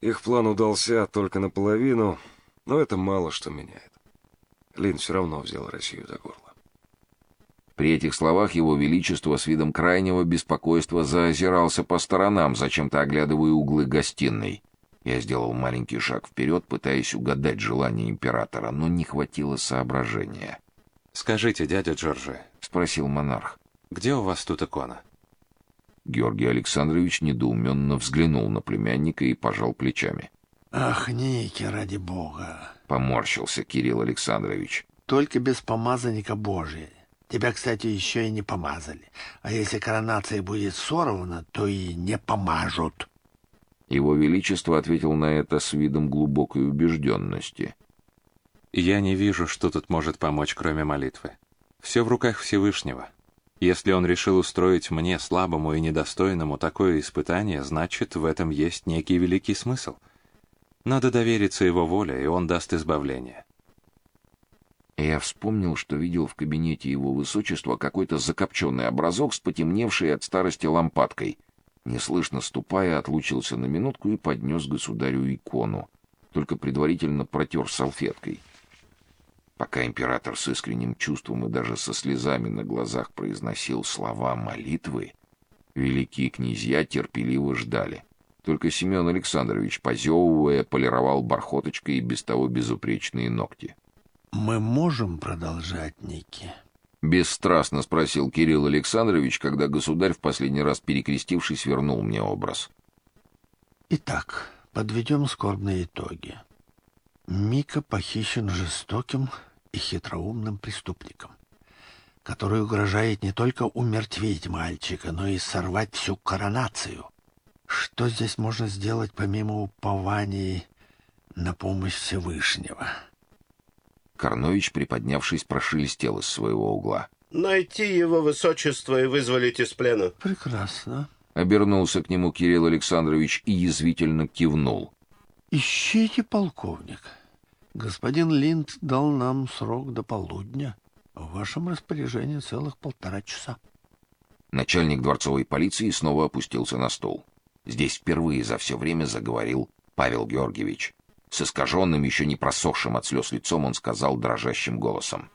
Их план удался только наполовину, но это мало что меняет. Лин все равно взял Россию за горло. При этих словах его величество с видом крайнего беспокойства заозирался по сторонам, зачем-то оглядывая углы гостиной. Я сделал маленький шаг вперед, пытаясь угадать желание императора, но не хватило соображения. «Скажите, дядя Джорджи», — спросил монарх, — «где у вас тут икона?» Георгий Александрович недоуменно взглянул на племянника и пожал плечами. «Ах, Ники, ради бога!» — поморщился Кирилл Александрович. «Только без помазанника Божия. Тебя, кстати, еще и не помазали. А если коронация будет сорвана, то и не помажут. Его Величество ответил на это с видом глубокой убежденности. «Я не вижу, что тут может помочь, кроме молитвы. Все в руках Всевышнего. Если он решил устроить мне, слабому и недостойному, такое испытание, значит, в этом есть некий великий смысл. Надо довериться его воле, и он даст избавление. Я вспомнил, что видел в кабинете его высочества какой-то закопченный образок с потемневшей от старости лампадкой. Неслышно ступая, отлучился на минутку и поднес государю икону, только предварительно протер салфеткой. Пока император с искренним чувством и даже со слезами на глазах произносил слова молитвы, великие князья терпеливо ждали. Только Семен Александрович, позевывая, полировал бархоточкой и без того безупречные ногти. Мы можем продолжать, Ники? Бесстрастно спросил Кирилл Александрович, когда государь в последний раз перекрестившись вернул мне образ. Итак, подведем скорбные итоги. Мика похищен жестоким и хитроумным преступником, который угрожает не только умертвить мальчика, но и сорвать всю коронацию. Что здесь можно сделать помимо упований на помощь Всевышнего? — Корнович, приподнявшись, прошелестел из своего угла. «Найти его высочество и вызволить из плена». «Прекрасно». Обернулся к нему Кирилл Александрович и язвительно кивнул. «Ищите, полковник. Господин Линд дал нам срок до полудня. В вашем распоряжении целых полтора часа». Начальник дворцовой полиции снова опустился на стол. Здесь впервые за все время заговорил Павел Георгиевич. С искаженным, еще не просохшим от слез лицом он сказал дрожащим голосом.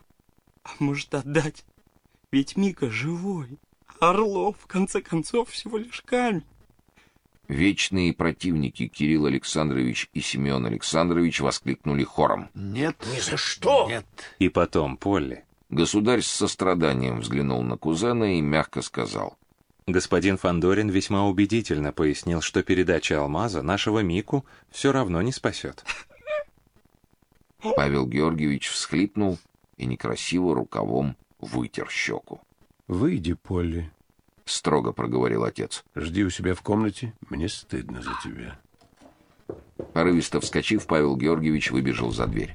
«А может, отдать? Ведь Мика живой. Орлов, в конце концов, всего лишь камень». Вечные противники Кирилл Александрович и Семен Александрович воскликнули хором. «Нет, ни за что!» «Нет». И потом, Полли. Государь с состраданием взглянул на кузена и мягко сказал. Господин Фандорин весьма убедительно пояснил, что передача алмаза нашего Мику все равно не спасет. Павел Георгиевич всхлипнул и некрасиво рукавом вытер щеку. «Выйди, Полли», — строго проговорил отец. «Жди у себя в комнате, мне стыдно за тебя». Порывисто вскочив, Павел Георгиевич выбежал за дверь.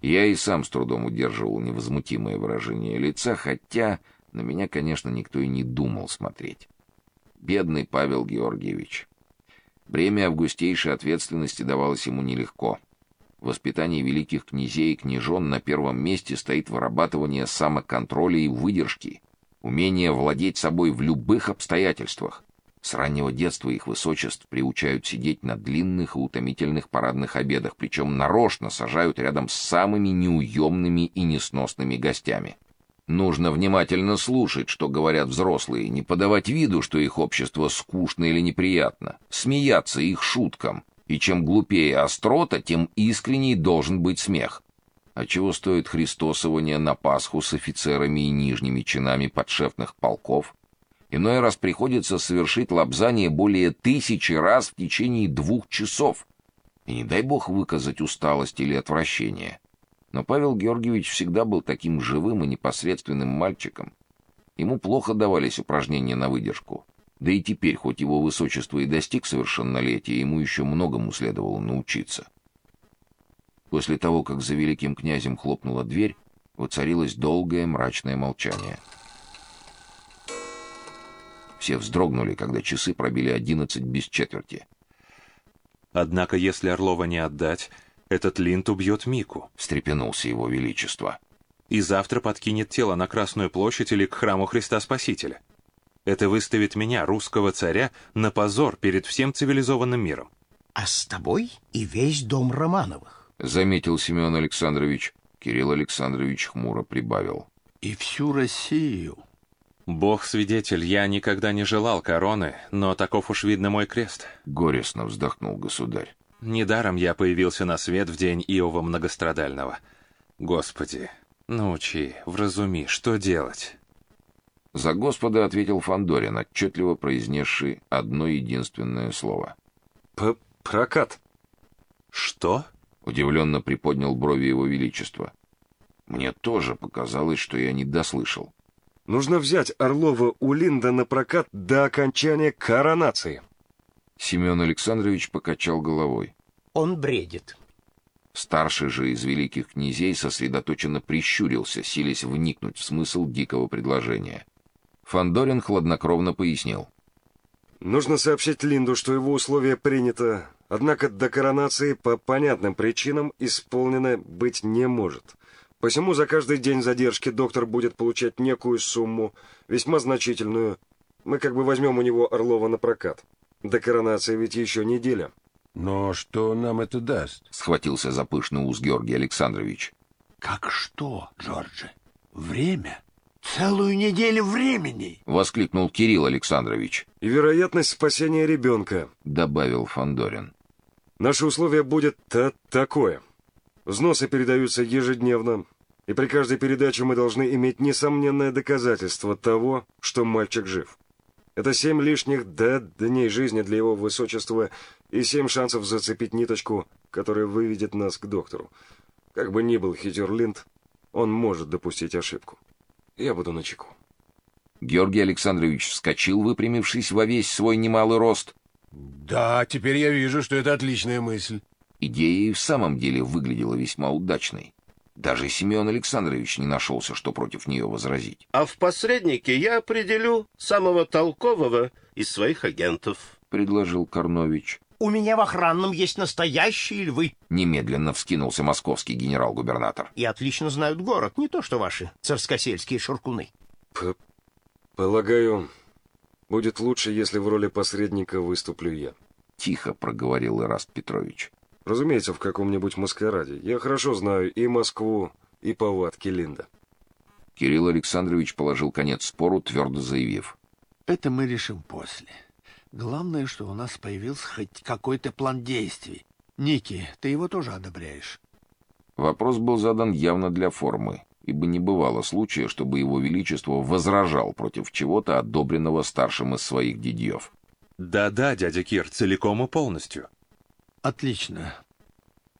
Я и сам с трудом удерживал невозмутимое выражение лица, хотя на меня, конечно, никто и не думал смотреть. Бедный Павел Георгиевич. Бремя августейшей ответственности давалось ему нелегко. В воспитании великих князей и княжон на первом месте стоит вырабатывание самоконтроля и выдержки, умение владеть собой в любых обстоятельствах. С раннего детства их высочеств приучают сидеть на длинных и утомительных парадных обедах, причем нарочно сажают рядом с самыми неуемными и несносными гостями. Нужно внимательно слушать, что говорят взрослые, не подавать виду, что их общество скучно или неприятно, смеяться их шуткам. И чем глупее острота, тем искренней должен быть смех. А чего стоит христосование на Пасху с офицерами и нижними чинами подшефных полков? Иной раз приходится совершить лапзание более тысячи раз в течение двух часов. И не дай бог выказать усталость или отвращение. Но Павел Георгиевич всегда был таким живым и непосредственным мальчиком. Ему плохо давались упражнения на выдержку. Да и теперь, хоть его высочество и достиг совершеннолетия, ему еще многому следовало научиться. После того, как за великим князем хлопнула дверь, воцарилось долгое мрачное молчание. Все вздрогнули, когда часы пробили одиннадцать без четверти. Однако, если Орлова не отдать, этот Линд убьет Мику», — встрепенулся его величество. «И завтра подкинет тело на Красную площадь или к храму Христа Спасителя. Это выставит меня, русского царя, на позор перед всем цивилизованным миром. А с тобой и весь дом Романовых. Заметил Семен Александрович. Кирилл Александрович хмуро прибавил. И всю Россию. Бог свидетель, я никогда не желал короны, но таков уж видно мой крест. Горестно вздохнул государь. Недаром я появился на свет в день Иова многострадального. Господи, научи, вразуми, что делать? За Господа ответил Фандорин, отчетливо произнесший одно единственное слово. П прокат. Что? Удивленно приподнял брови его величества. Мне тоже показалось, что я не дослышал. Нужно взять Орлова у Линда на прокат до окончания коронации. Семен Александрович покачал головой. Он бредит. Старший же из великих князей сосредоточенно прищурился, силясь вникнуть в смысл дикого предложения. Фандорин хладнокровно пояснил. Нужно сообщить Линду, что его условие принято, однако до коронации по понятным причинам исполнено быть не может. Посему за каждый день задержки доктор будет получать некую сумму, весьма значительную. Мы как бы возьмем у него Орлова на прокат. До коронации ведь еще неделя. Но что нам это даст? Схватился за пышный ус Георгий Александрович. Как что, Джорджи? Время? Целую неделю времени! Воскликнул Кирилл Александрович. И вероятность спасения ребенка, Добавил Фандорин. Наше условие будет та такое. Взносы передаются ежедневно, и при каждой передаче мы должны иметь несомненное доказательство того, что мальчик жив. Это семь лишних да, дней жизни для его высочества и семь шансов зацепить ниточку, которая выведет нас к доктору. Как бы ни был хитер Линд, он может допустить ошибку. Я буду начеку. Георгий Александрович вскочил, выпрямившись во весь свой немалый рост. Да, теперь я вижу, что это отличная мысль. Идея и в самом деле выглядела весьма удачной. Даже Семен Александрович не нашелся, что против нее возразить. А в посреднике я определю самого толкового из своих агентов. Предложил Корнович. У меня в охранном есть настоящие львы. Немедленно вскинулся московский генерал-губернатор. И отлично знают город, не то что ваши царскосельские шуркуны. П Полагаю, будет лучше, если в роли посредника выступлю я. Тихо проговорил Ираст Петрович. Разумеется, в каком-нибудь маскараде. Я хорошо знаю и Москву, и повадки Линда. Кирилл Александрович положил конец спору, твердо заявив. Это мы решим после. Главное, что у нас появился хоть какой-то план действий. Ники, ты его тоже одобряешь? Вопрос был задан явно для формы, ибо не бывало случая, чтобы его величество возражал против чего-то, одобренного старшим из своих дядьев. Да-да, дядя Кир, целиком и полностью. Отлично.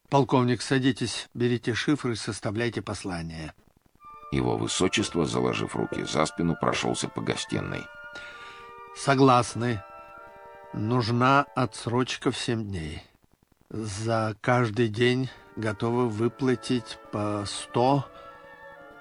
Полковник, садитесь, берите шифры, составляйте послание. Его высочество, заложив руки за спину, прошелся по гостиной. Согласны. Нужна отсрочка в семь дней. За каждый день готовы выплатить по сто